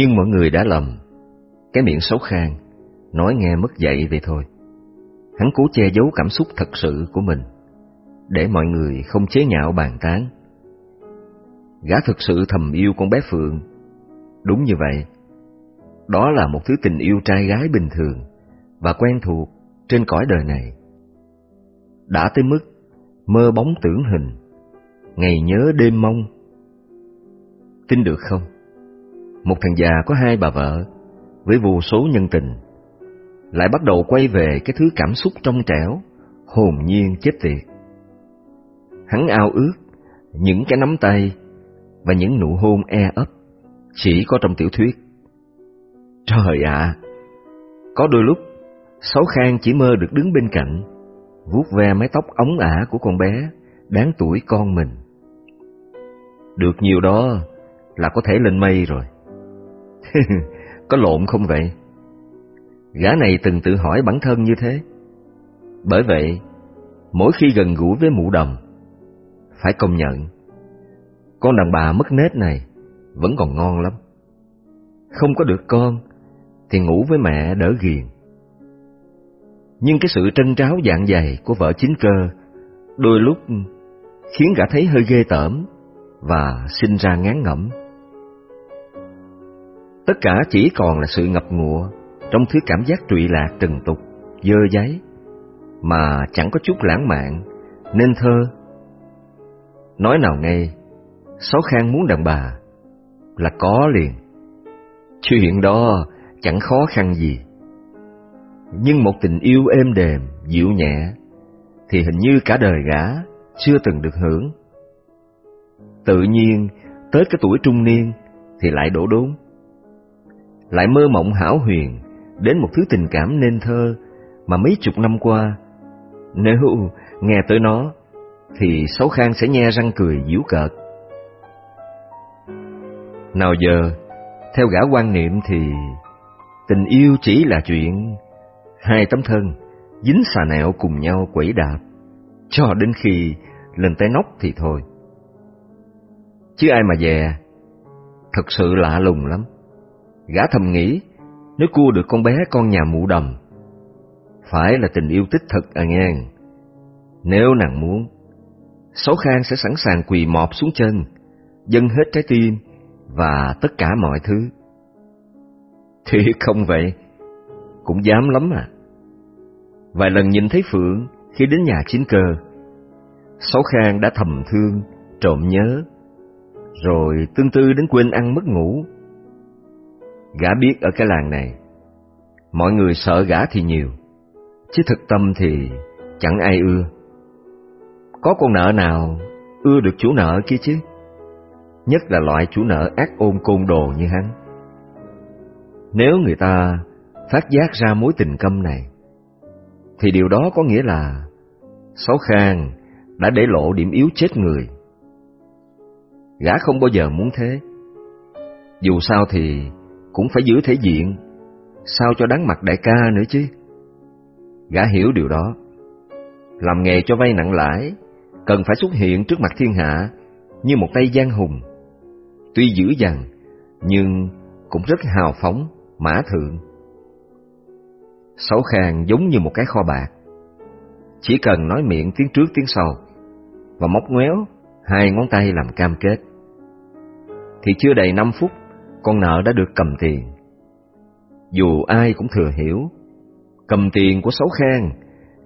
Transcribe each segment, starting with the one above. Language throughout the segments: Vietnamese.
Nhưng mọi người đã lầm. Cái miệng xấu khang, nói nghe mất dạy vậy thôi. Hắn cố che giấu cảm xúc thật sự của mình, để mọi người không chế nhạo bàn tán. Gã thực sự thầm yêu con bé Phượng. Đúng như vậy. Đó là một thứ tình yêu trai gái bình thường và quen thuộc trên cõi đời này. Đã tới mức mơ bóng tưởng hình, ngày nhớ đêm mong. Tin được không? Một thằng già có hai bà vợ với vô số nhân tình lại bắt đầu quay về cái thứ cảm xúc trong trẻo, hồn nhiên chết tiệt. Hắn ao ước những cái nắm tay và những nụ hôn e ấp chỉ có trong tiểu thuyết. Trời ạ! có đôi lúc Sáu Khang chỉ mơ được đứng bên cạnh, vuốt ve mái tóc ống ả của con bé, đáng tuổi con mình. Được nhiều đó là có thể lên mây rồi. có lộn không vậy? Gã này từng tự hỏi bản thân như thế. Bởi vậy, mỗi khi gần gũi với mụ đồng, phải công nhận, con đàn bà mất nết này vẫn còn ngon lắm. Không có được con, thì ngủ với mẹ đỡ ghiền. Nhưng cái sự trân tráo dạng dày của vợ chính cơ đôi lúc khiến gã thấy hơi ghê tởm và sinh ra ngán ngẩm. Tất cả chỉ còn là sự ngập ngụa trong thứ cảm giác trụy lạc trần tục, dơ giấy, mà chẳng có chút lãng mạn, nên thơ. Nói nào ngay, Sáu Khang muốn đàn bà là có liền. Chuyện đó chẳng khó khăn gì. Nhưng một tình yêu êm đềm, dịu nhẹ, thì hình như cả đời gã chưa từng được hưởng. Tự nhiên, tới cái tuổi trung niên thì lại đổ đốn. Lại mơ mộng hảo huyền đến một thứ tình cảm nên thơ mà mấy chục năm qua, nếu nghe tới nó, thì Sáu Khang sẽ nhe răng cười giễu cợt. Nào giờ, theo gã quan niệm thì tình yêu chỉ là chuyện hai tấm thân dính xà nẹo cùng nhau quẩy đạp, cho đến khi lên tới nóc thì thôi. Chứ ai mà dè, thật sự lạ lùng lắm. Gã thầm nghĩ, nếu cua được con bé con nhà mụ đầm, phải là tình yêu tích thực à nghe. Nếu nàng muốn, Sáu Khang sẽ sẵn sàng quỳ mọp xuống chân, dâng hết trái tim và tất cả mọi thứ. Thì không vậy, cũng dám lắm à. Vài lần nhìn thấy Phượng khi đến nhà chính cơ, Sáu Khang đã thầm thương, trộm nhớ, rồi tương tư đến quên ăn mất ngủ. Gã biết ở cái làng này, mọi người sợ gã thì nhiều, chứ thực tâm thì chẳng ai ưa. Có con nợ nào ưa được chủ nợ kia chứ? Nhất là loại chủ nợ ác ôn côn đồ như hắn. Nếu người ta phát giác ra mối tình câm này, thì điều đó có nghĩa là Sáu Khang đã để lộ điểm yếu chết người. Gã không bao giờ muốn thế. Dù sao thì cũng phải giữ thể diện, sao cho đáng mặt đại ca nữa chứ. Gã hiểu điều đó. Làm nghề cho vay nặng lãi, cần phải xuất hiện trước mặt thiên hạ như một tay giang hùng. Tuy dữ dằn, nhưng cũng rất hào phóng, mã thượng. Sáu khang giống như một cái kho bạc. Chỉ cần nói miệng tiếng trước tiếng sau, và móc ngoéo hai ngón tay làm cam kết. Thì chưa đầy năm phút, con nợ đã được cầm tiền. Dù ai cũng thừa hiểu, cầm tiền của xấu Khang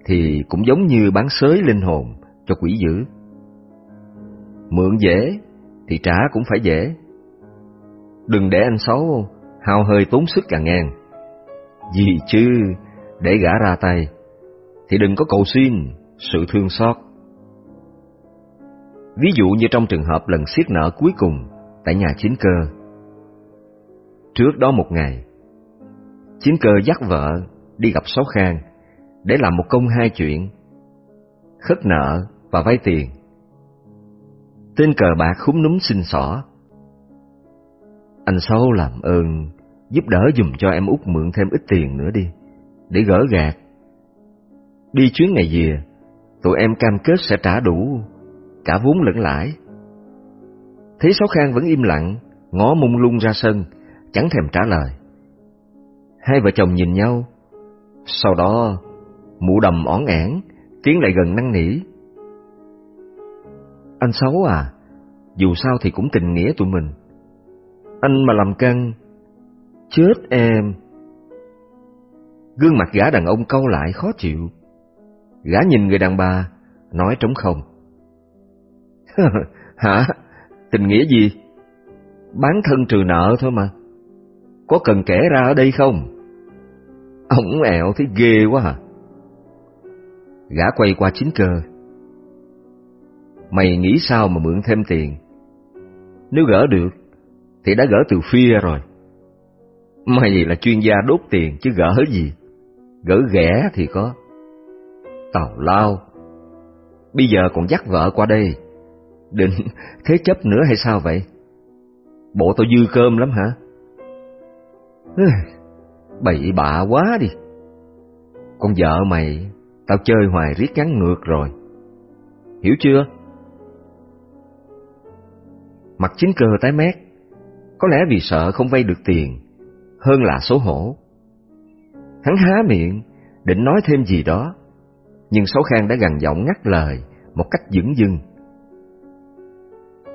thì cũng giống như bán sới linh hồn cho quỷ dữ. Mượn dễ thì trả cũng phải dễ. Đừng để anh xấu hao hơi tốn sức càng ngang. Vì chứ, để gã ra tay, thì đừng có cầu xin sự thương xót. Ví dụ như trong trường hợp lần siết nợ cuối cùng tại nhà chính cơ. Trước đó một ngày, chính cơ dắt vợ đi gặp Sáu Khang để làm một công hai chuyện, khất nợ và vay tiền. Tên cờ bạc khúng núm xin xỏ. Anh Sáu làm ơn giúp đỡ dùm cho em út mượn thêm ít tiền nữa đi, để gỡ gạt. Đi chuyến ngày về, tụi em cam kết sẽ trả đủ cả vốn lẫn lãi. Thấy Sáu Khang vẫn im lặng, ngó mông lung ra sân, chẳng thèm trả lời. Hai vợ chồng nhìn nhau, sau đó mụ đầm ỏn ẻn tiến lại gần năn nỉ. Anh xấu à, dù sao thì cũng tình nghĩa tụi mình. Anh mà làm căng, chết em. Gương mặt gã đàn ông câu lại khó chịu. Gã nhìn người đàn bà, nói trống không. Hả? Tình nghĩa gì? Bán thân trừ nợ thôi mà. Có cần kể ra ở đây không? Ông ẹo thấy ghê quá à. Gã quay qua chính cơ. Mày nghĩ sao mà mượn thêm tiền? Nếu gỡ được, thì đã gỡ từ phia rồi. Mày là chuyên gia đốt tiền chứ gỡ gì? Gỡ ghẻ thì có. Tào lao. Bây giờ còn dắt vợ qua đây. Định thế chấp nữa hay sao vậy? Bộ tao dư cơm lắm hả? Bậy bạ quá đi. Con vợ mày, tao chơi hoài riết ngắn ngược rồi. Hiểu chưa? Mặt chính cơ tái mét, có lẽ vì sợ không vay được tiền, hơn là xấu hổ. Hắn há miệng, định nói thêm gì đó, nhưng Sáu Khang đã gằn giọng ngắt lời một cách dững dưng.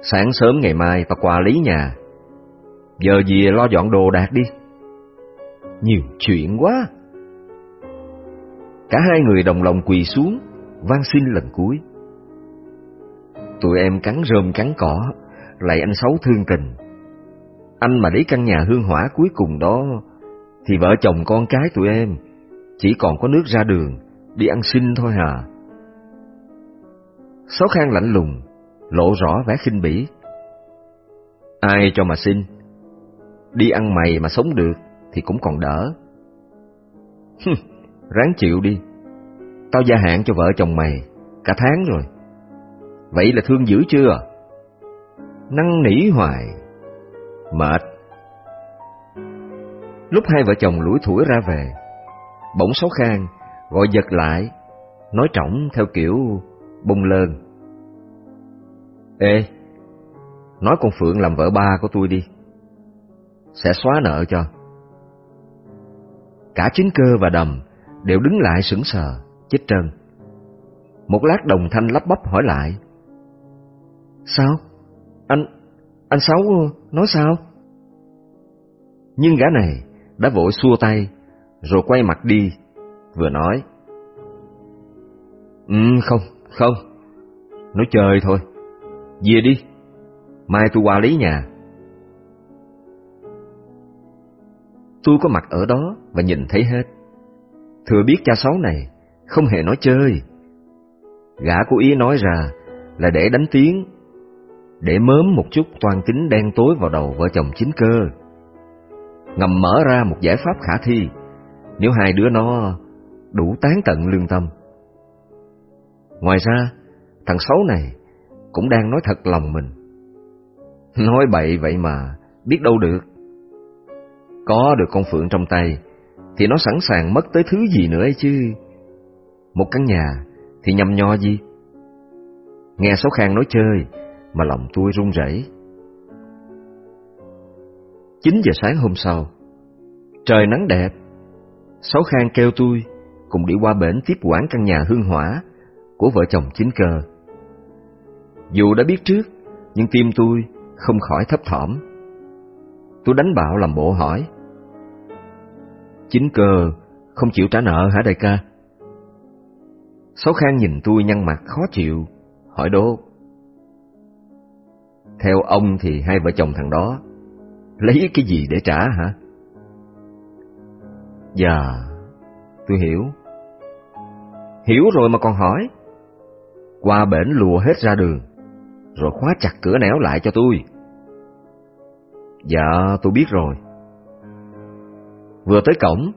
Sáng sớm ngày mai tao qua lý nhà, giờ gì lo dọn đồ đạc đi. Nhiều chuyện quá. Cả hai người đồng lòng quỳ xuống, van xin lần cuối. Tụi em cắn rơm cắn cỏ, lại anh xấu thương tình. Anh mà lấy căn nhà hương hỏa cuối cùng đó, thì vợ chồng con cái tụi em chỉ còn có nước ra đường, đi ăn xin thôi hà. Sáu Khang lạnh lùng, lộ rõ vẻ khinh bỉ. Ai cho mà xin? Đi ăn mày mà sống được thì cũng còn đỡ. Ráng chịu đi. Tao gia hạn cho vợ chồng mày cả tháng rồi. Vậy là thương dữ chưa? Năng nỉ hoài. Mệt. Lúc hai vợ chồng lủi thủi ra về, bỗng Sáu Khang gọi giật lại, nói trọng theo kiểu bông lơn. Ê, nói con Phượng làm vợ ba của tôi đi. Sẽ xóa nợ cho. Cả chính cơ và đầm đều đứng lại sững sờ, chết trơn. Một lát đồng thanh lắp bắp hỏi lại. Sao? Anh, anh Sáu nói sao? Nhưng gã này đã vội xua tay, rồi quay mặt đi, vừa nói. Ừ, không, không, nói chơi thôi, về đi, mai tôi qua lấy nhà. Tôi có mặt ở đó và nhìn thấy hết. Thừa biết cha sáu này không hề nói chơi. Gã cố ý nói ra là để đánh tiếng, để mớm một chút toan tính đen tối vào đầu vợ chồng chính cơ. Ngầm mở ra một giải pháp khả thi nếu hai đứa nó đủ tán tận lương tâm. Ngoài ra, thằng xấu này cũng đang nói thật lòng mình. Nói bậy vậy mà, biết đâu được. Có được con Phượng trong tay, thì nó sẵn sàng mất tới thứ gì nữa ấy chứ. Một căn nhà thì nhầm nho gì? Nghe Sáu Khang nói chơi, mà lòng tôi run rẩy. 9 giờ sáng hôm sau, trời nắng đẹp. Sáu Khang kêu tôi cùng đi qua bển tiếp quản căn nhà hương hỏa của vợ chồng chính cơ. Dù đã biết trước, nhưng tim tôi không khỏi thấp thỏm. Tôi đánh bạo làm bộ hỏi. Chính cơ không chịu trả nợ hả đại ca? Sáu Khang nhìn tôi nhăn mặt khó chịu, hỏi đố. Theo ông thì hai vợ chồng thằng đó lấy cái gì để trả hả? Dạ, tôi hiểu. Hiểu rồi mà còn hỏi. Qua bển lùa hết ra đường, rồi khóa chặt cửa nẻo lại cho tôi. Dạ, tôi biết rồi. Vừa tới cổng,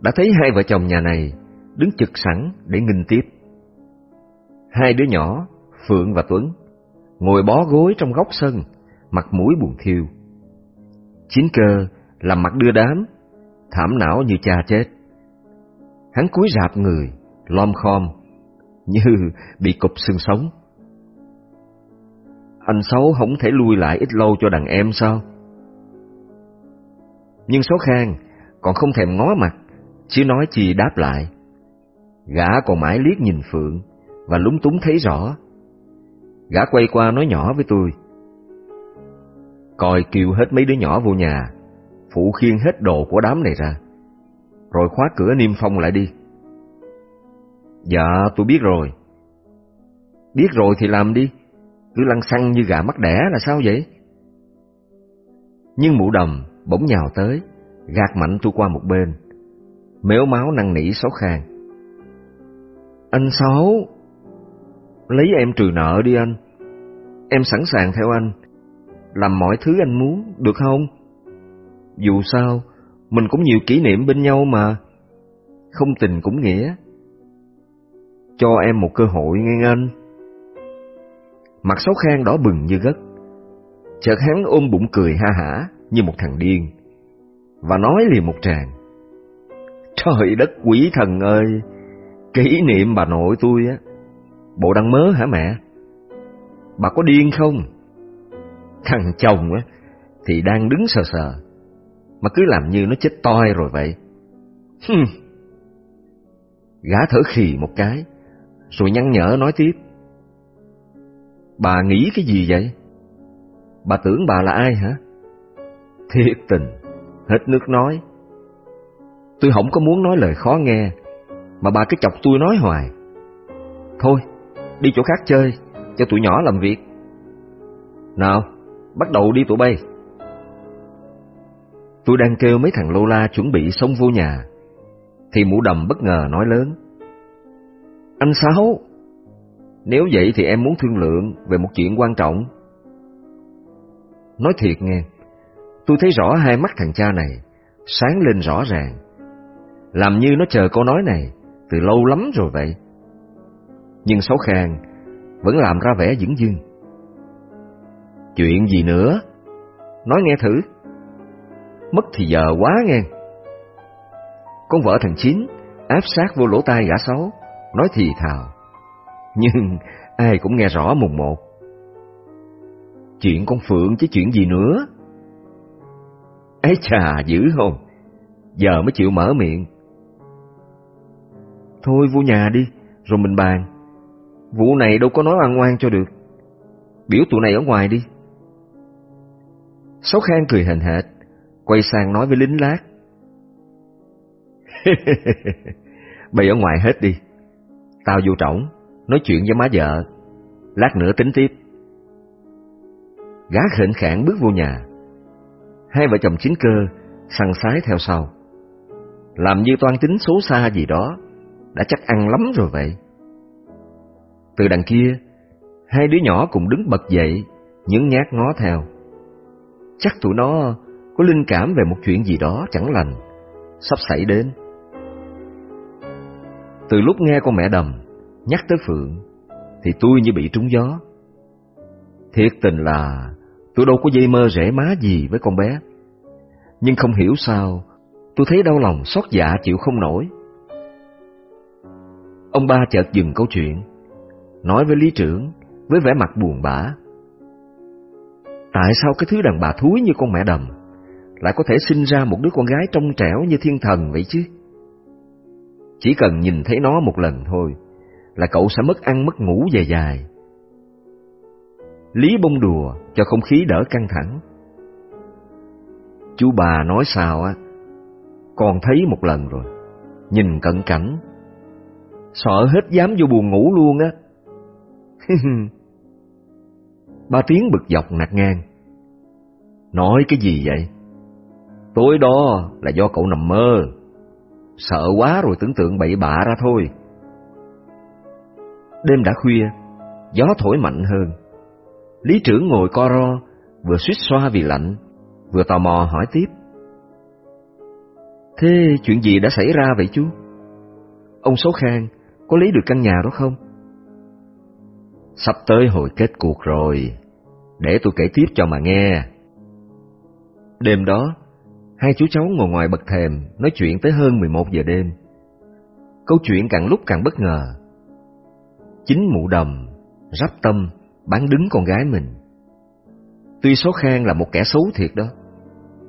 đã thấy hai vợ chồng nhà này đứng trực sẵn để nghinh tiếp. Hai đứa nhỏ, Phượng và Tuấn, ngồi bó gối trong góc sân, mặt mũi buồn thiêu. Chín cơ làm mặt đưa đám, thảm não như cha chết. Hắn cúi rạp người, lom khom, như bị cục xương sống. Anh xấu không thể lui lại ít lâu cho đàn em sao? Nhưng số khang còn không thèm ngó mặt, chứ nói chi đáp lại. Gã còn mãi liếc nhìn Phượng và lúng túng thấy rõ. Gã quay qua nói nhỏ với tôi. Coi kêu hết mấy đứa nhỏ vô nhà, phụ khiên hết đồ của đám này ra, rồi khóa cửa niêm phong lại đi. Dạ, tôi biết rồi. Biết rồi thì làm đi, cứ lăn xăng như gà mắc đẻ là sao vậy? Nhưng mụ đầm bỗng nhào tới, gạt mạnh tôi qua một bên, méo máu năn nỉ sáu khang. Anh Sáu, lấy em trừ nợ đi anh. Em sẵn sàng theo anh, làm mọi thứ anh muốn, được không? Dù sao, mình cũng nhiều kỷ niệm bên nhau mà. Không tình cũng nghĩa. Cho em một cơ hội nghe anh. Mặt sáu khang đỏ bừng như gất. Chợt hắn ôm bụng cười ha hả như một thằng điên. Và nói liền một tràng. Trời đất quỷ thần ơi! Kỷ niệm bà nội tôi á. Bộ đang mớ hả mẹ? Bà có điên không? Thằng chồng á, thì đang đứng sờ sờ. Mà cứ làm như nó chết toi rồi vậy. Hừm. Gã thở khì một cái, rồi nhăn nhở nói tiếp. Bà nghĩ cái gì vậy? Bà tưởng bà là ai hả? Thiệt tình, hết nước nói. Tôi không có muốn nói lời khó nghe, mà bà cứ chọc tôi nói hoài. Thôi, đi chỗ khác chơi, cho tụi nhỏ làm việc. Nào, bắt đầu đi tụi bay. Tôi đang kêu mấy thằng lô la chuẩn bị xông vô nhà, thì mũ đầm bất ngờ nói lớn. Anh Sáu, nếu vậy thì em muốn thương lượng về một chuyện quan trọng. Nói thiệt nghe, tôi thấy rõ hai mắt thằng cha này sáng lên rõ ràng. Làm như nó chờ câu nói này từ lâu lắm rồi vậy. Nhưng Sáu Khang vẫn làm ra vẻ dững dưng. Chuyện gì nữa? Nói nghe thử. Mất thì giờ quá nghe. Con vợ thằng Chín áp sát vô lỗ tai gã Sáu, nói thì thào. Nhưng ai cũng nghe rõ mùng một. Chuyện con Phượng chứ chuyện gì nữa? Ấy chà, dữ không? Giờ mới chịu mở miệng. Thôi vô nhà đi, rồi mình bàn. Vụ này đâu có nói ăn ngoan cho được. Biểu tụi này ở ngoài đi. Sáu Khang cười hình hệt, quay sang nói với lính lát. Bày ở ngoài hết đi. Tao vô trọng, nói chuyện với má vợ. Lát nữa tính tiếp. Gá khệnh khạng bước vô nhà. Hai vợ chồng chính cơ săn sái theo sau. Làm như toan tính số xa gì đó, đã chắc ăn lắm rồi vậy. Từ đằng kia, hai đứa nhỏ cùng đứng bật dậy, những nhát ngó theo. Chắc tụi nó có linh cảm về một chuyện gì đó chẳng lành, sắp xảy đến. Từ lúc nghe con mẹ đầm nhắc tới Phượng, thì tôi như bị trúng gió. Thiệt tình là tôi đâu có dây mơ rễ má gì với con bé. Nhưng không hiểu sao, tôi thấy đau lòng xót dạ chịu không nổi. Ông ba chợt dừng câu chuyện, nói với lý trưởng với vẻ mặt buồn bã. Tại sao cái thứ đàn bà thúi như con mẹ đầm lại có thể sinh ra một đứa con gái trong trẻo như thiên thần vậy chứ? Chỉ cần nhìn thấy nó một lần thôi là cậu sẽ mất ăn mất ngủ dài dài. Lý bông đùa cho không khí đỡ căng thẳng. Chú bà nói sao á, con thấy một lần rồi, nhìn cận cảnh, sợ hết dám vô buồn ngủ luôn á. ba tiếng bực dọc nạt ngang. Nói cái gì vậy? Tối đó là do cậu nằm mơ. Sợ quá rồi tưởng tượng bậy bạ ra thôi. Đêm đã khuya, gió thổi mạnh hơn. Lý trưởng ngồi co ro, vừa suýt xoa vì lạnh, vừa tò mò hỏi tiếp. Thế chuyện gì đã xảy ra vậy chú? Ông Số Khang có lấy được căn nhà đó không? Sắp tới hồi kết cuộc rồi, để tôi kể tiếp cho mà nghe. Đêm đó, hai chú cháu ngồi ngoài bậc thềm nói chuyện tới hơn 11 giờ đêm. Câu chuyện càng lúc càng bất ngờ. Chính mụ đầm, rắp tâm, bán đứng con gái mình. Tuy số khang là một kẻ xấu thiệt đó,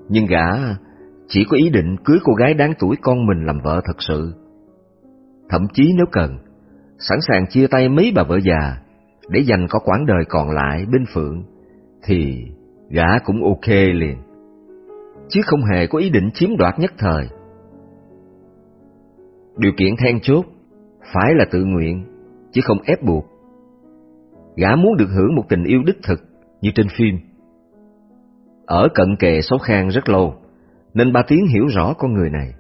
nhưng gã chỉ có ý định cưới cô gái đáng tuổi con mình làm vợ thật sự. Thậm chí nếu cần, sẵn sàng chia tay mấy bà vợ già để dành có quãng đời còn lại bên Phượng, thì gã cũng ok liền. Chứ không hề có ý định chiếm đoạt nhất thời. Điều kiện then chốt phải là tự nguyện, chứ không ép buộc. Gã muốn được hưởng một tình yêu đích thực như trên phim. Ở cận kề xấu khang rất lâu, nên ba tiếng hiểu rõ con người này.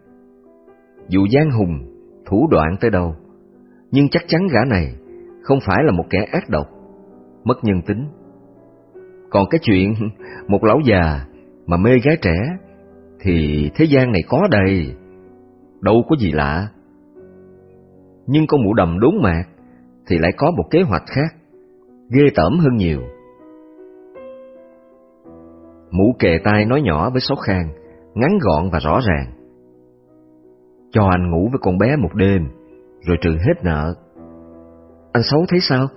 Dù gian hùng, thủ đoạn tới đâu, nhưng chắc chắn gã này không phải là một kẻ ác độc, mất nhân tính. Còn cái chuyện một lão già mà mê gái trẻ thì thế gian này có đầy, đâu có gì lạ. Nhưng con mụ đầm đốn mạc thì lại có một kế hoạch khác, ghê tởm hơn nhiều. Mũ kề tai nói nhỏ với Sáu Khang, ngắn gọn và rõ ràng. Cho anh ngủ với con bé một đêm, rồi trừ hết nợ. Anh xấu thấy sao?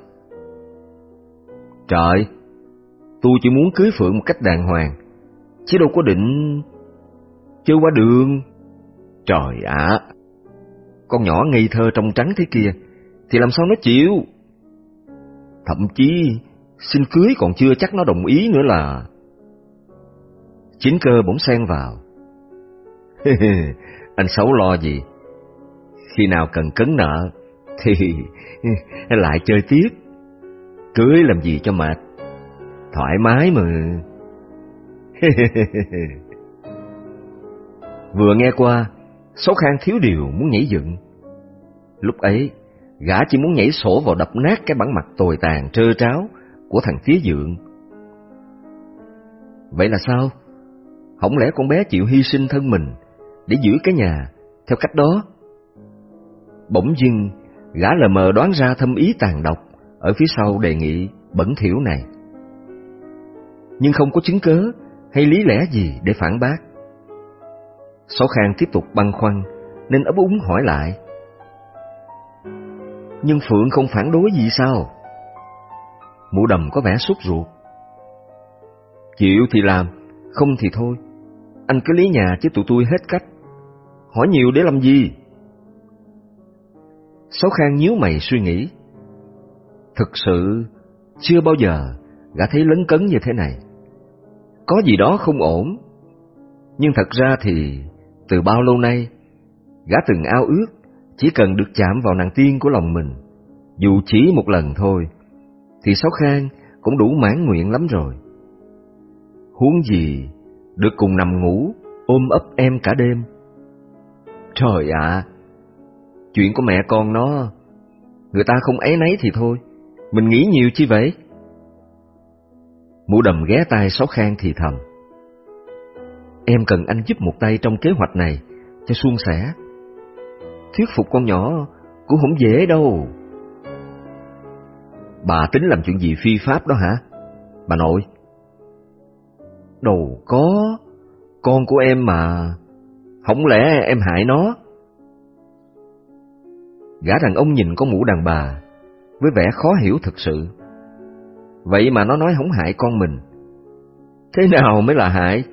Trời, tôi chỉ muốn cưới Phượng một cách đàng hoàng, chứ đâu có định chơi qua đường. Trời ạ, con nhỏ ngây thơ trong trắng thế kia, thì làm sao nó chịu? Thậm chí xin cưới còn chưa chắc nó đồng ý nữa là... Chính cơ bỗng xen vào. anh xấu lo gì? Khi nào cần cấn nợ thì lại chơi tiếp. Cưới làm gì cho mệt. Thoải mái mà. Vừa nghe qua, Số Khang thiếu điều muốn nhảy dựng. Lúc ấy, gã chỉ muốn nhảy sổ vào đập nát cái bản mặt tồi tàn trơ tráo của thằng phía dượng. Vậy là sao? Không lẽ con bé chịu hy sinh thân mình để giữ cái nhà theo cách đó? Bỗng dưng, gã lờ mờ đoán ra thâm ý tàn độc ở phía sau đề nghị bẩn thỉu này. Nhưng không có chứng cớ hay lý lẽ gì để phản bác. Sáu Khang tiếp tục băn khoăn nên ấp úng hỏi lại. Nhưng Phượng không phản đối gì sao? mũ đầm có vẻ sốt ruột. Chịu thì làm, không thì thôi. Anh cứ lý nhà chứ tụi tôi hết cách. Hỏi nhiều để làm gì? Sáu Khang nhíu mày suy nghĩ. Thực sự, chưa bao giờ gã thấy lấn cấn như thế này. Có gì đó không ổn. Nhưng thật ra thì, từ bao lâu nay, gã từng ao ước chỉ cần được chạm vào nàng tiên của lòng mình, dù chỉ một lần thôi, thì Sáu Khang cũng đủ mãn nguyện lắm rồi. Huống gì, được cùng nằm ngủ, ôm ấp em cả đêm. Trời ạ, chuyện của mẹ con nó, người ta không ấy nấy thì thôi, mình nghĩ nhiều chi vậy? Mũ đầm ghé tai Sáu Khang thì thầm. Em cần anh giúp một tay trong kế hoạch này, cho suôn sẻ. Thuyết phục con nhỏ cũng không dễ đâu. Bà tính làm chuyện gì phi pháp đó hả? Bà nội. Đâu có, con của em mà, không lẽ em hại nó? Gã đàn ông nhìn con mũ đàn bà, với vẻ khó hiểu thật sự. Vậy mà nó nói không hại con mình. Thế nào mới là hại?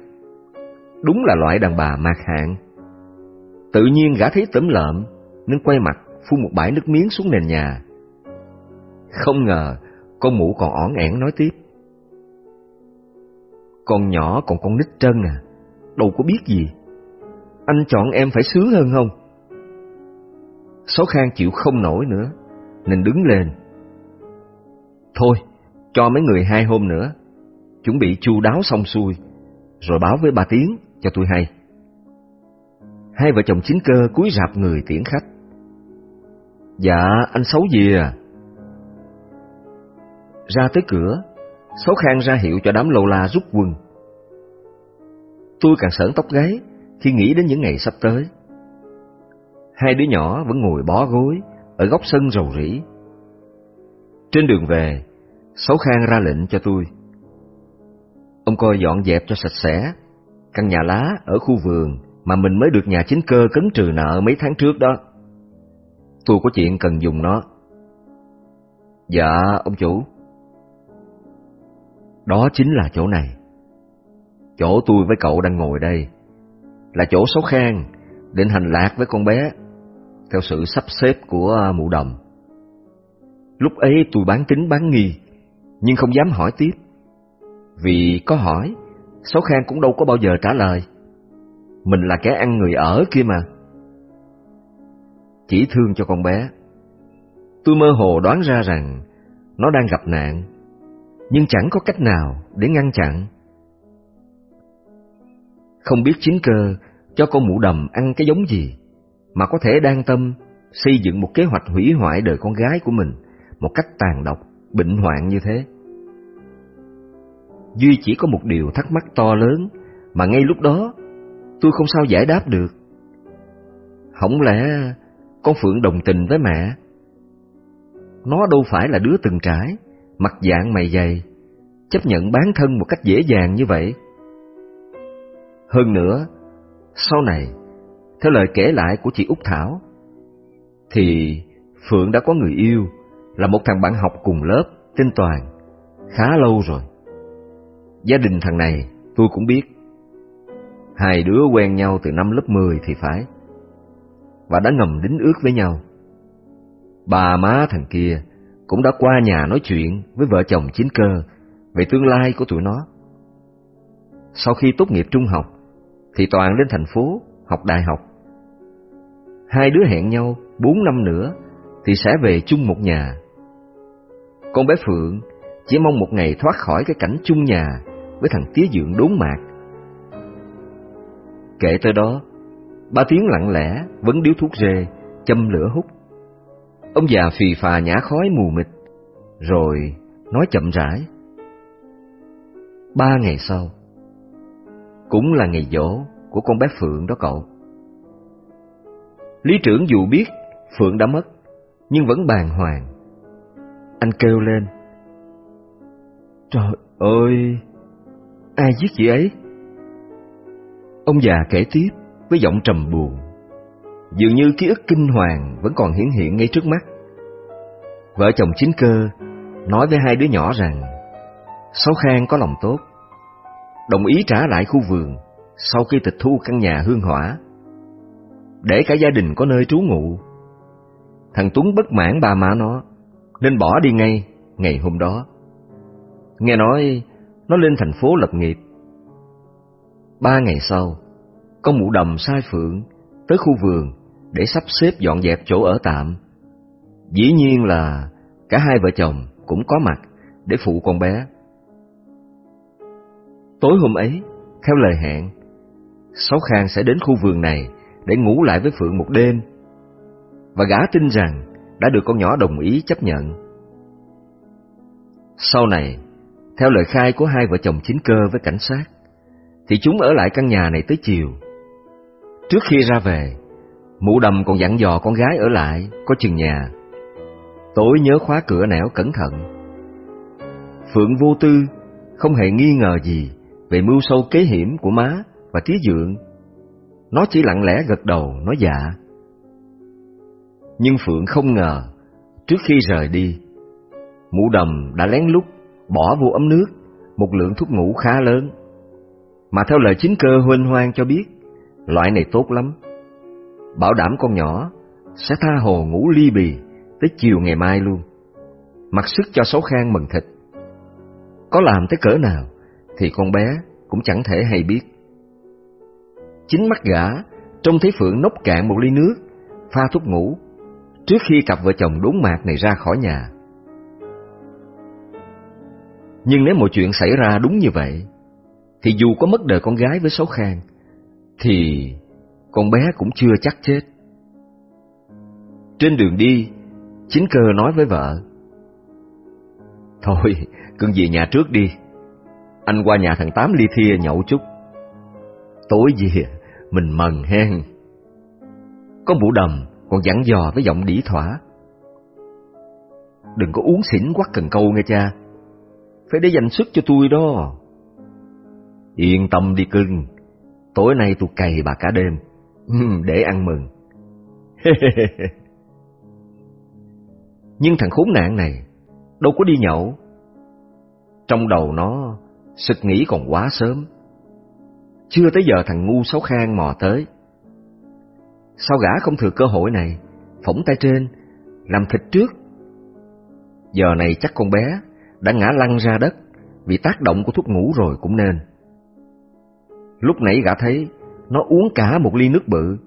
Đúng là loại đàn bà mạc hạng. Tự nhiên gã thấy tấm lợm, nên quay mặt phun một bãi nước miếng xuống nền nhà. Không ngờ, con mũ còn ỏn ẻn nói tiếp. Con nhỏ còn con nít trân à, đâu có biết gì. Anh chọn em phải sướng hơn không? Sáu Khang chịu không nổi nữa, nên đứng lên. Thôi, cho mấy người hai hôm nữa, chuẩn bị chu đáo xong xuôi, rồi báo với bà Tiến cho tôi hay. Hai vợ chồng chính cơ cúi rạp người tiễn khách. Dạ, anh xấu gì à? Ra tới cửa, Sáu Khang ra hiệu cho đám lâu la rút quân. Tôi càng sởn tóc gáy khi nghĩ đến những ngày sắp tới. Hai đứa nhỏ vẫn ngồi bó gối ở góc sân rầu rĩ. Trên đường về, Sáu Khang ra lệnh cho tôi. Ông coi dọn dẹp cho sạch sẽ, căn nhà lá ở khu vườn mà mình mới được nhà chính cơ cấn trừ nợ mấy tháng trước đó. Tôi có chuyện cần dùng nó. Dạ, ông chủ. Đó chính là chỗ này. Chỗ tôi với cậu đang ngồi đây. là chỗ xấu khang, định hành lạc với con bé, theo sự sắp xếp của à, mụ đồng. Lúc ấy tôi bán tính bán nghi, nhưng không dám hỏi tiếp. Vì có hỏi, Sáu Khang cũng đâu có bao giờ trả lời. Mình là kẻ ăn người ở kia mà. Chỉ thương cho con bé. Tôi mơ hồ đoán ra rằng nó đang gặp nạn, nhưng chẳng có cách nào để ngăn chặn. Không biết chính cơ cho con mụ đầm ăn cái giống gì, mà có thể đang tâm xây dựng một kế hoạch hủy hoại đời con gái của mình một cách tàn độc, bệnh hoạn như thế. Duy chỉ có một điều thắc mắc to lớn mà ngay lúc đó tôi không sao giải đáp được. Không lẽ con Phượng đồng tình với mẹ? Nó đâu phải là đứa từng trải, mặt dạng mày dày, chấp nhận bán thân một cách dễ dàng như vậy. Hơn nữa, sau này, theo lời kể lại của chị Úc Thảo, thì Phượng đã có người yêu, là một thằng bạn học cùng lớp, tên Toàn, khá lâu rồi. Gia đình thằng này tôi cũng biết. Hai đứa quen nhau từ năm lớp 10 thì phải. Và đã ngầm đính ước với nhau. Bà má thằng kia cũng đã qua nhà nói chuyện với vợ chồng chính cơ về tương lai của tụi nó. Sau khi tốt nghiệp trung học, thì Toàn lên thành phố học đại học. Hai đứa hẹn nhau bốn năm nữa thì sẽ về chung một nhà. Con bé Phượng chỉ mong một ngày thoát khỏi cái cảnh chung nhà với thằng tía dượng đốn mạc. Kể tới đó, ba tiếng lặng lẽ vẫn điếu thuốc rê, châm lửa hút. Ông già phì phà nhả khói mù mịt, rồi nói chậm rãi. Ba ngày sau, cũng là ngày dỗ của con bé Phượng đó cậu. Lý trưởng dù biết Phượng đã mất, nhưng vẫn bàng hoàng. Anh kêu lên. Trời ơi, ai giết chị ấy? Ông già kể tiếp với giọng trầm buồn. Dường như ký ức kinh hoàng vẫn còn hiển hiện ngay trước mắt. Vợ chồng chính cơ nói với hai đứa nhỏ rằng Sáu Khang có lòng tốt, đồng ý trả lại khu vườn sau khi tịch thu căn nhà hương hỏa, để cả gia đình có nơi trú ngụ. Thằng Tuấn bất mãn bà má nó, nên bỏ đi ngay ngày hôm đó. Nghe nói nó lên thành phố lập nghiệp. Ba ngày sau, con mụ đầm sai phượng tới khu vườn để sắp xếp dọn dẹp chỗ ở tạm. Dĩ nhiên là cả hai vợ chồng cũng có mặt để phụ con bé. Tối hôm ấy, theo lời hẹn, Sáu Khang sẽ đến khu vườn này để ngủ lại với Phượng một đêm. Và gã tin rằng đã được con nhỏ đồng ý chấp nhận. Sau này, theo lời khai của hai vợ chồng chính cơ với cảnh sát, thì chúng ở lại căn nhà này tới chiều. Trước khi ra về, mụ đầm còn dặn dò con gái ở lại, có chừng nhà. Tối nhớ khóa cửa nẻo cẩn thận. Phượng vô tư, không hề nghi ngờ gì về mưu sâu kế hiểm của má và tía dượng. Nó chỉ lặng lẽ gật đầu nói dạ. Nhưng Phượng không ngờ, trước khi rời đi, mụ đầm đã lén lút bỏ vô ấm nước một lượng thuốc ngủ khá lớn. Mà theo lời chính cơ huynh hoang cho biết, loại này tốt lắm. Bảo đảm con nhỏ sẽ tha hồ ngủ ly bì tới chiều ngày mai luôn. Mặc sức cho sáu khang mần thịt. Có làm tới cỡ nào thì con bé cũng chẳng thể hay biết. Chính mắt gã trông thấy Phượng nốc cạn một ly nước, pha thuốc ngủ, trước khi cặp vợ chồng đốn mạc này ra khỏi nhà. Nhưng nếu mọi chuyện xảy ra đúng như vậy, thì dù có mất đời con gái với Sáu Khang, thì con bé cũng chưa chắc chết. Trên đường đi, chính cơ nói với vợ. Thôi, cưng về nhà trước đi. Anh qua nhà thằng Tám ly thia nhậu chút. Tối về, mình mần hen. Con mũ đầm còn dặn dò với giọng đỉ thỏa. Đừng có uống xỉn quá cần câu nghe cha phải để dành sức cho tôi đó. Yên tâm đi cưng, tối nay tôi cày bà cả đêm, để ăn mừng. Nhưng thằng khốn nạn này đâu có đi nhậu. Trong đầu nó, sực nghĩ còn quá sớm. chưa tới giờ thằng ngu xấu khang mò tới. Sao gã không thừa cơ hội này, phỏng tay trên, làm thịt trước? Giờ này chắc con bé đã ngã lăn ra đất vì tác động của thuốc ngủ rồi cũng nên. Lúc nãy gã thấy nó uống cả một ly nước bự,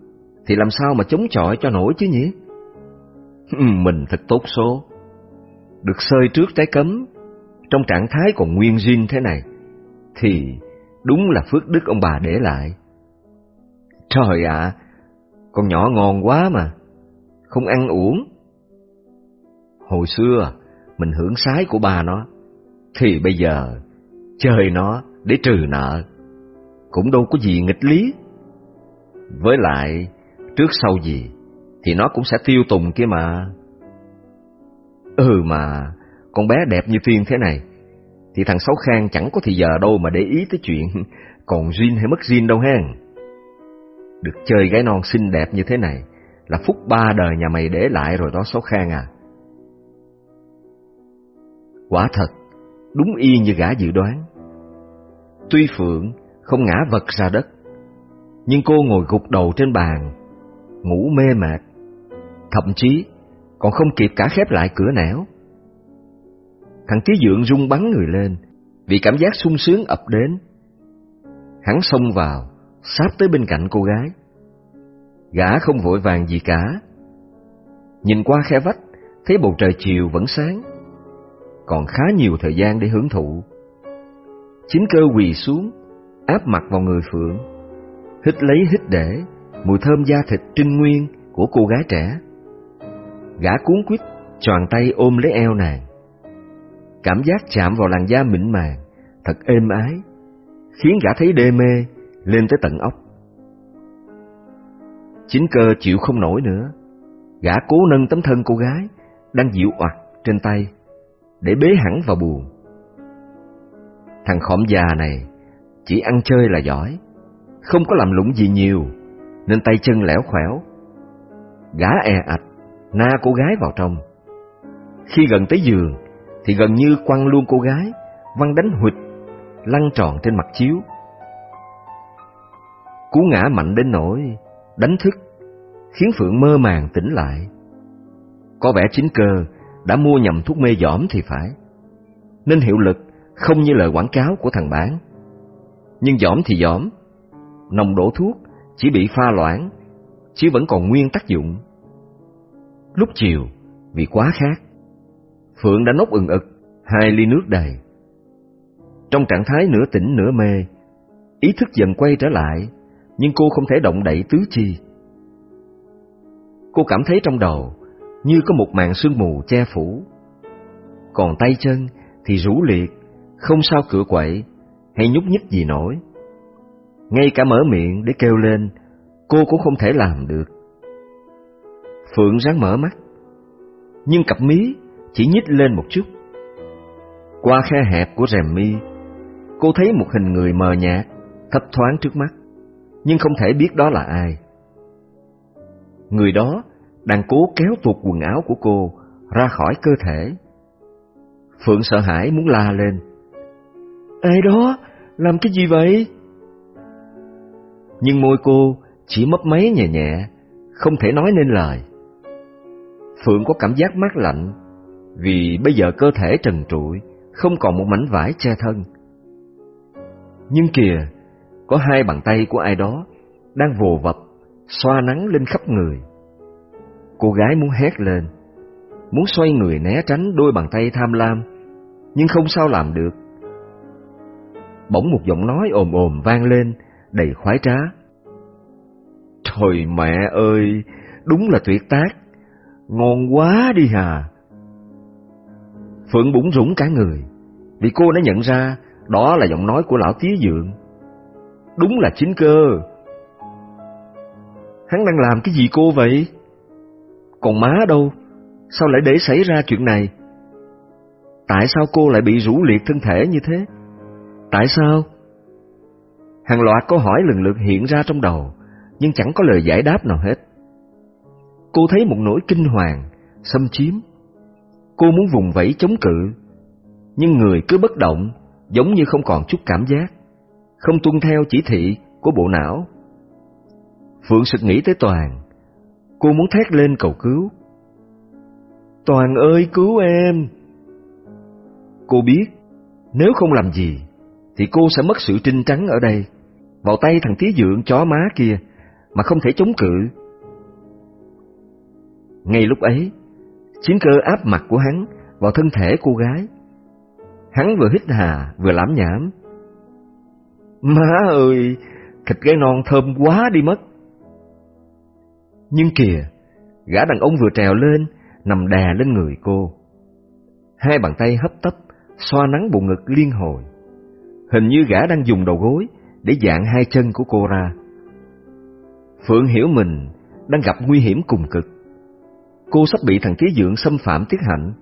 thì làm sao mà chống chọi cho nổi chứ nhỉ? Ừ, mình thật tốt số. Được sơi trước trái cấm, trong trạng thái còn nguyên zin thế này, thì đúng là phước đức ông bà để lại. Trời ạ, con nhỏ ngon quá mà, không ăn uống. Hồi xưa, mình hưởng sái của bà nó, thì bây giờ chơi nó để trừ nợ, cũng đâu có gì nghịch lý. Với lại, trước sau gì, thì nó cũng sẽ tiêu tùng kia mà. Ừ mà, con bé đẹp như tiên thế này, thì thằng Sáu Khang chẳng có thì giờ đâu mà để ý tới chuyện còn Jin hay mất Jin đâu hen. Được chơi gái non xinh đẹp như thế này là phúc ba đời nhà mày để lại rồi đó Sáu Khang à. Quả thật, đúng y như gã dự đoán. Tuy Phượng không ngã vật ra đất, nhưng cô ngồi gục đầu trên bàn, ngủ mê mệt, thậm chí còn không kịp cả khép lại cửa nẻo. Thằng ký Dượng rung bắn người lên, vì cảm giác sung sướng ập đến. Hắn xông vào, sát tới bên cạnh cô gái. Gã không vội vàng gì cả. Nhìn qua khe vách, thấy bầu trời chiều vẫn sáng. Còn khá nhiều thời gian để hưởng thụ. Chính cơ quỳ xuống, áp mặt vào người Phượng, hít lấy hít để mùi thơm da thịt trinh nguyên của cô gái trẻ. Gã cuốn quýt, tròn tay ôm lấy eo nàng. Cảm giác chạm vào làn da mịn màng, thật êm ái, khiến gã thấy đê mê, lên tới tận óc. Chính cơ chịu không nổi nữa, gã cố nâng tấm thân cô gái, đang dịu oặt trên tay, để bế hẳn vào buồn. Thằng khổm già này chỉ ăn chơi là giỏi, không có làm lũng gì nhiều, nên tay chân lẻo khỏeo. Gã e ạch, na cô gái vào trong. Khi gần tới giường, thì gần như quăng luôn cô gái, văng đánh huỵch, lăn tròn trên mặt chiếu. Cú ngã mạnh đến nỗi đánh thức, khiến Phượng mơ màng tỉnh lại. Có vẻ chính cơ đã mua nhầm thuốc mê giỏm thì phải, nên hiệu lực không như lời quảng cáo của thằng bán. Nhưng giỏm thì giỏm, nồng độ thuốc chỉ bị pha loãng, chứ vẫn còn nguyên tác dụng. Lúc chiều, vì quá khát, Phượng đã nốc ừng ực hai ly nước đầy. Trong trạng thái nửa tỉnh nửa mê, ý thức dần quay trở lại, nhưng cô không thể động đậy tứ chi. Cô cảm thấy trong đầu như có một màn sương mù che phủ. Còn tay chân thì rũ liệt, không sao cựa quậy hay nhúc nhích gì nổi. Ngay cả mở miệng để kêu lên, cô cũng không thể làm được. Phượng ráng mở mắt, nhưng cặp mí chỉ nhích lên một chút. Qua khe hẹp của rèm mi, cô thấy một hình người mờ nhạt, thấp thoáng trước mắt, nhưng không thể biết đó là ai. Người đó đang cố kéo tuột quần áo của cô ra khỏi cơ thể. Phượng sợ hãi muốn la lên. Ai đó, làm cái gì vậy? Nhưng môi cô chỉ mấp máy nhẹ nhẹ, không thể nói nên lời. Phượng có cảm giác mát lạnh, vì bây giờ cơ thể trần trụi, không còn một mảnh vải che thân. Nhưng kìa, có hai bàn tay của ai đó đang vồ vập, xoa nắng lên khắp người. Cô gái muốn hét lên, muốn xoay người né tránh đôi bàn tay tham lam, nhưng không sao làm được. Bỗng một giọng nói ồm ồm vang lên, đầy khoái trá. Trời mẹ ơi, đúng là tuyệt tác, ngon quá đi hà. Phượng bủng rủng cả người, vì cô đã nhận ra đó là giọng nói của lão tía dượng. Đúng là chính cơ. Hắn đang làm cái gì cô vậy? Còn má đâu? Sao lại để xảy ra chuyện này? Tại sao cô lại bị rũ liệt thân thể như thế? Tại sao? Hàng loạt câu hỏi lần lượt hiện ra trong đầu, nhưng chẳng có lời giải đáp nào hết. Cô thấy một nỗi kinh hoàng, xâm chiếm. Cô muốn vùng vẫy chống cự, nhưng người cứ bất động, giống như không còn chút cảm giác, không tuân theo chỉ thị của bộ não. Phượng sực nghĩ tới Toàn. Cô muốn thét lên cầu cứu. Toàn ơi cứu em! Cô biết, nếu không làm gì, thì cô sẽ mất sự trinh trắng ở đây, vào tay thằng tí dượng chó má kia, mà không thể chống cự. Ngay lúc ấy, chiến cơ áp mặt của hắn vào thân thể cô gái. Hắn vừa hít hà vừa lãm nhảm. Má ơi, thịt gái non thơm quá đi mất. Nhưng kìa, gã đàn ông vừa trèo lên, nằm đè lên người cô. Hai bàn tay hấp tấp, xoa nắng bộ ngực liên hồi. Hình như gã đang dùng đầu gối để dạng hai chân của cô ra. Phượng hiểu mình đang gặp nguy hiểm cùng cực. Cô sắp bị thằng ký dưỡng xâm phạm tiết hạnh.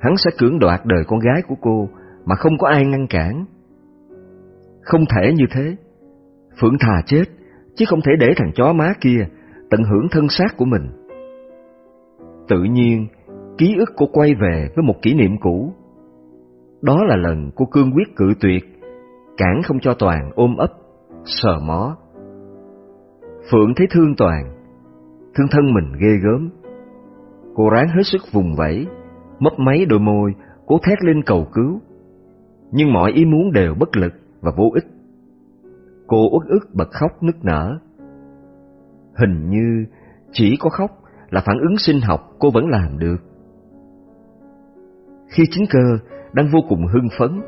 Hắn sẽ cưỡng đoạt đời con gái của cô mà không có ai ngăn cản. Không thể như thế. Phượng thà chết, chứ không thể để thằng chó má kia tận hưởng thân xác của mình. Tự nhiên, ký ức cô quay về với một kỷ niệm cũ. Đó là lần cô cương quyết cự tuyệt, cản không cho Toàn ôm ấp, sờ mó. Phượng thấy thương Toàn, thương thân mình ghê gớm. Cô ráng hết sức vùng vẫy, mấp máy đôi môi, cố thét lên cầu cứu. Nhưng mọi ý muốn đều bất lực và vô ích. Cô uất ức bật khóc nức nở. Hình như chỉ có khóc là phản ứng sinh học cô vẫn làm được. Khi chính cơ đang vô cùng hưng phấn,